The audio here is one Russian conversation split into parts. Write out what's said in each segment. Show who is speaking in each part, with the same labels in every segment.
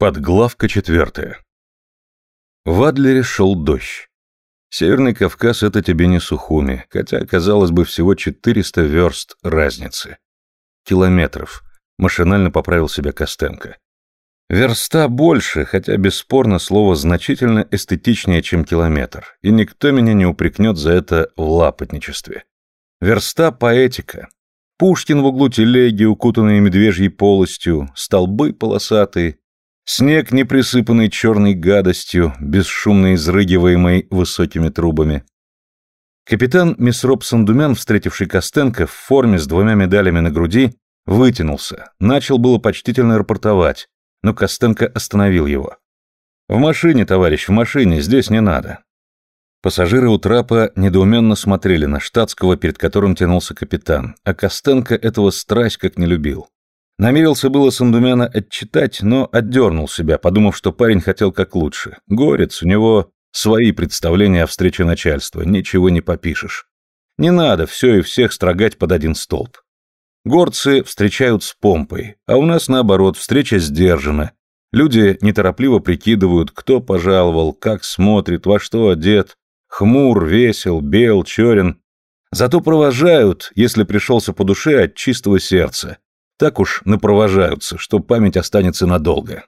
Speaker 1: Подглавка четвертая. В Адлере шел дождь. Северный Кавказ — это тебе не Сухуми, хотя, казалось бы, всего 400 верст разницы. Километров. Машинально поправил себя Костенко. Верста больше, хотя бесспорно слово значительно эстетичнее, чем километр, и никто меня не упрекнет за это в лапотничестве. Верста — поэтика. Пушкин в углу телеги, укутанные медвежьей полостью, столбы полосатые, Снег, не присыпанный черной гадостью, бесшумно изрыгиваемый высокими трубами. Капитан Месроп Сандумян, встретивший Костенко в форме с двумя медалями на груди, вытянулся, начал было почтительно рапортовать, но Костенко остановил его. «В машине, товарищ, в машине, здесь не надо». Пассажиры у трапа недоуменно смотрели на штатского, перед которым тянулся капитан, а Костенко этого страсть как не любил. Намерился было Сандумяна отчитать, но отдернул себя, подумав, что парень хотел как лучше. Горец, у него свои представления о встрече начальства, ничего не попишешь. Не надо все и всех строгать под один столб. Горцы встречают с помпой, а у нас, наоборот, встреча сдержана. Люди неторопливо прикидывают, кто пожаловал, как смотрит, во что одет, хмур, весел, бел, черен. Зато провожают, если пришелся по душе от чистого сердца, так уж напровожаются, что память останется надолго.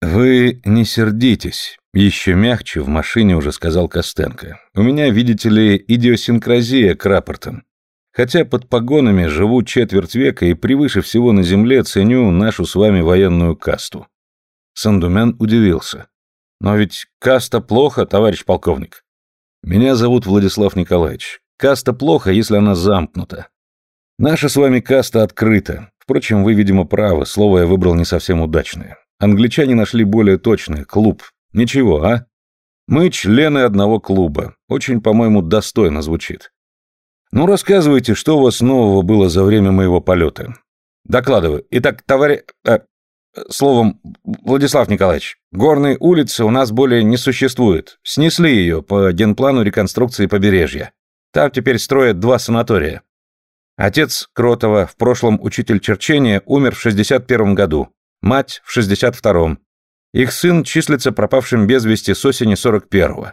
Speaker 1: «Вы не сердитесь», — еще мягче в машине уже сказал Костенко. «У меня, видите ли, идиосинкразия к рапортам. Хотя под погонами живу четверть века и превыше всего на земле ценю нашу с вами военную касту». Сандумян удивился. «Но ведь каста плохо, товарищ полковник». «Меня зовут Владислав Николаевич. Каста плохо, если она замкнута. Наша с вами каста открыта. Впрочем, вы, видимо, правы, слово я выбрал не совсем удачное. Англичане нашли более точное – клуб. Ничего, а? Мы члены одного клуба. Очень, по-моему, достойно звучит. Ну, рассказывайте, что у вас нового было за время моего полета. Докладываю. Итак, товарищ... Э, словом, Владислав Николаевич, горные улицы у нас более не существует. Снесли ее по генплану реконструкции побережья. Там теперь строят два санатория. Отец Кротова, в прошлом учитель черчения, умер в 61 году, мать в 62-м. Их сын числится пропавшим без вести с осени 41-го.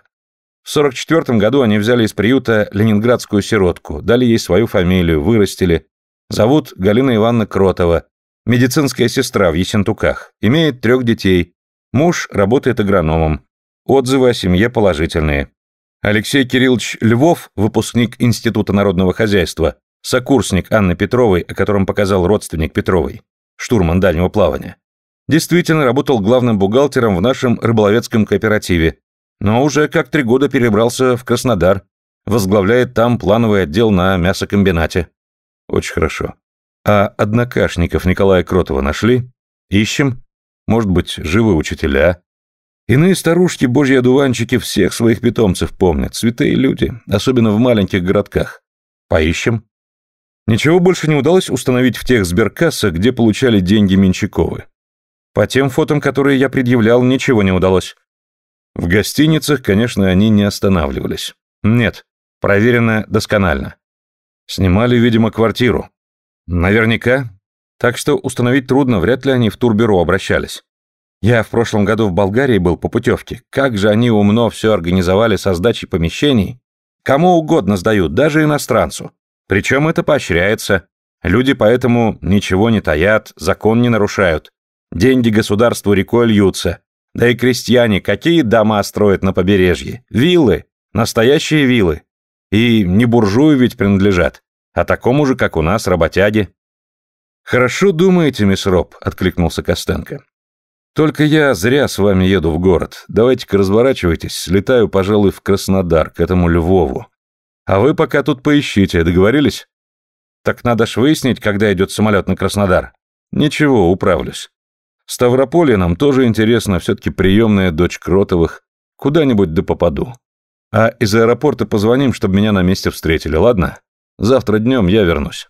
Speaker 1: В 44 году они взяли из приюта ленинградскую сиротку, дали ей свою фамилию, вырастили. Зовут Галина Ивановна Кротова, медицинская сестра в Есентуках, имеет трех детей. Муж работает агрономом. Отзывы о семье положительные. Алексей Кириллович Львов, выпускник Института народного хозяйства, Сокурсник Анны Петровой, о котором показал родственник Петровой, штурман дальнего плавания. Действительно работал главным бухгалтером в нашем рыболовецком кооперативе, но уже как три года перебрался в Краснодар, возглавляет там плановый отдел на мясокомбинате. Очень хорошо. А однокашников Николая Кротова нашли? Ищем. Может быть, живы учителя? Иные старушки, божьи одуванчики, всех своих питомцев помнят, святые люди, особенно в маленьких городках. Поищем. Ничего больше не удалось установить в тех сберкассах, где получали деньги Менчаковы. По тем фотам, которые я предъявлял, ничего не удалось. В гостиницах, конечно, они не останавливались. Нет, проверено досконально. Снимали, видимо, квартиру. Наверняка. Так что установить трудно, вряд ли они в турбюро обращались. Я в прошлом году в Болгарии был по путевке. Как же они умно все организовали со сдачей помещений. Кому угодно сдают, даже иностранцу. Причем это поощряется. Люди поэтому ничего не таят, закон не нарушают. Деньги государству рекой льются. Да и крестьяне какие дома строят на побережье? Виллы. Настоящие виллы. И не буржую ведь принадлежат, а такому же, как у нас, работяги. «Хорошо думаете, мисс Роб», — откликнулся Костенко. «Только я зря с вами еду в город. Давайте-ка разворачивайтесь, слетаю, пожалуй, в Краснодар, к этому Львову. А вы пока тут поищите, договорились? Так надо ж выяснить, когда идет самолет на Краснодар. Ничего, управлюсь. Ставрополье нам тоже интересно, все-таки приемная дочь Кротовых. Куда-нибудь да попаду. А из аэропорта позвоним, чтобы меня на месте встретили, ладно? Завтра днем я вернусь.